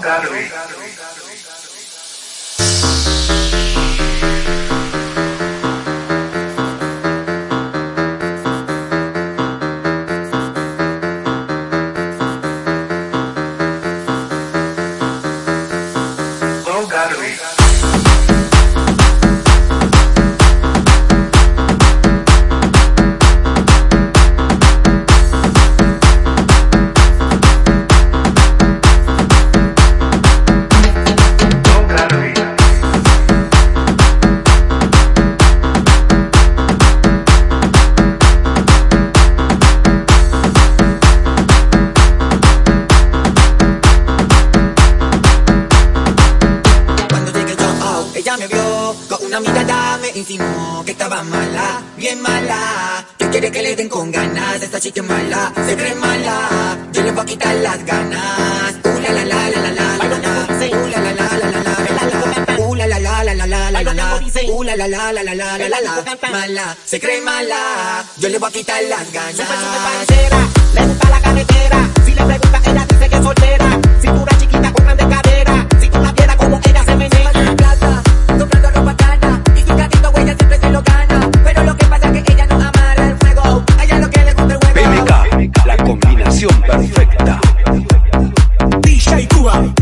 galgaram. Mirada me insinuó que estaba mala, bien mala Que quiere que le den con ganas, esta chica mala Se cree mala, yo le voy a quitar las ganas Uh, la la la la la la la la Uh, la la la la la la la Uh, la la la la la la la la la Uh, la la la la la la la la la Mala, se cree mala, yo le voy a quitar las ganas Súper, súper parcera, le gusta la carretera. Right.